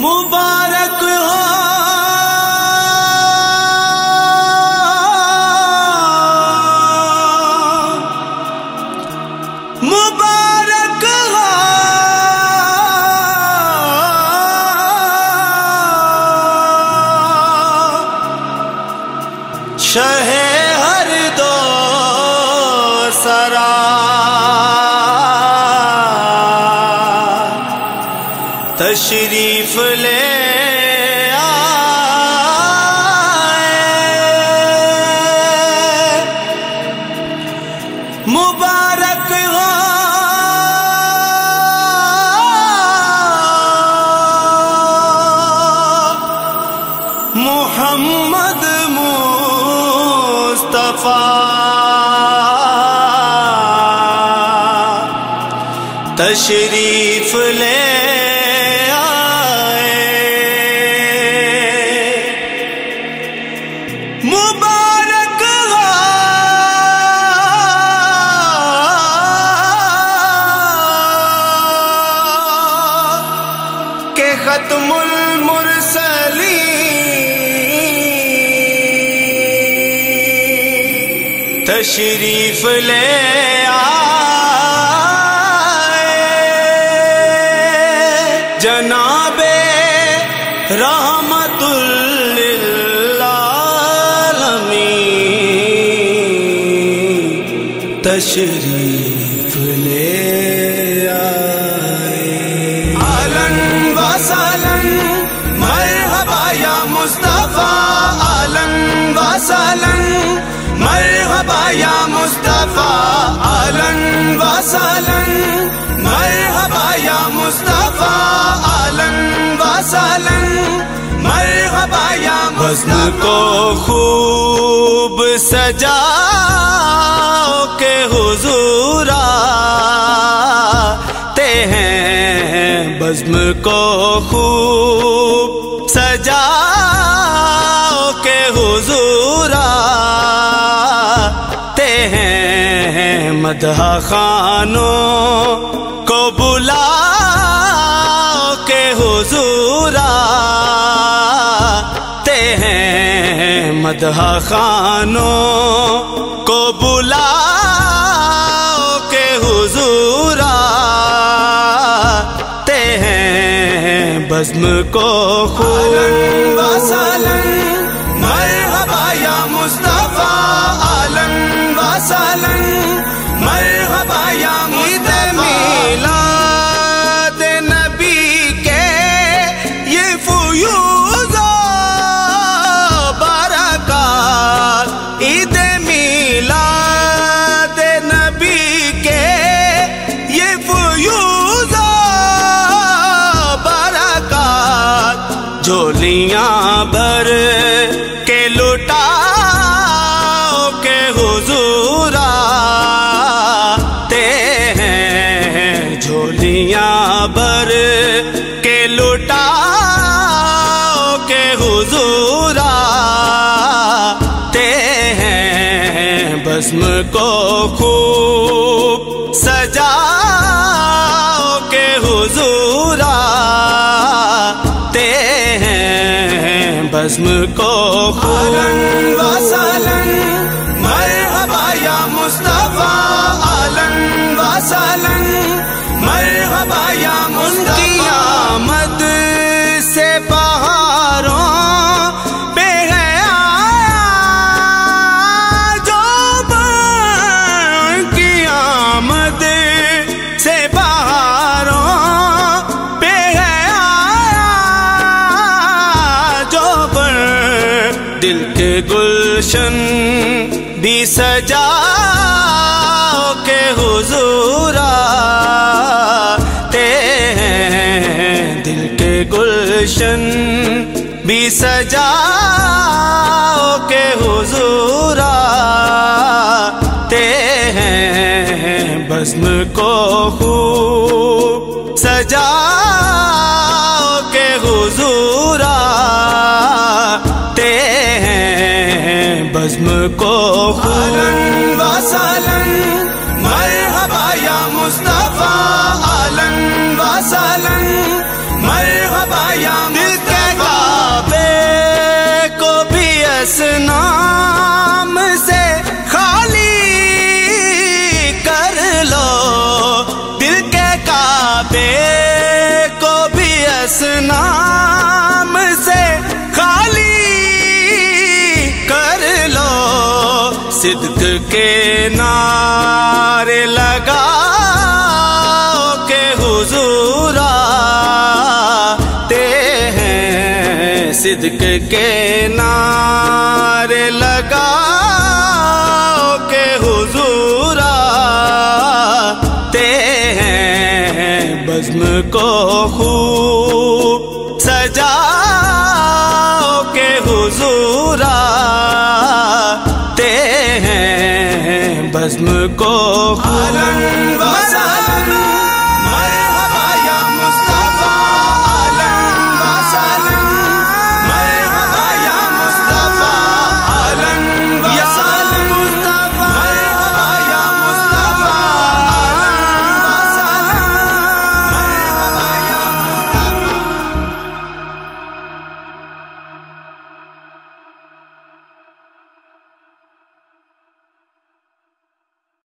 مبارک ہو۔ مبارک ہو۔ شہ تشریف لے آئے۔ مبارک ہو کہ ختم المرسلین۔ تشریف لے آئے رحمت للعالمین تشریف لے آئے آلن و سالن مرحبا یا مصطفیٰ آلن و سالن مرحبا یا مصطفیٰ آلن و سالن مرحبا یا مصطفیٰ آلن و سالن مرحبا یا کو خوب سجا کے حضور آتے ہیں۔ بزم کو خوب سجا کے حضور آتے ہیں۔ مدح خانوں ہیں مدح خانوں کو بلا کے حضور آتے ہیں، بزم کو خوب سالن مرحبا یا مصطفیٰ، آلن و ہیں بزم کو خوب سجا کے حضور آتے ہیں، بزم کو خوب۔ سالن، مرحبا یا مصطفیٰ، آلن و سالن، مرحبا یا گلشن بھی سجا کے حضور آتے ہیں۔ دل کے گلشن بھی سجا کے حضور آتے ہیں۔ بزم دل کے کعبے کو بھی اس نام سے خالی کر لو۔ دل کے کعبے کو بھی اس نام سے خالی کر لو۔ صدق کے نعرے صدق کے نعرے لگاؤ کے حضور آتے ہیں بزم کو خوب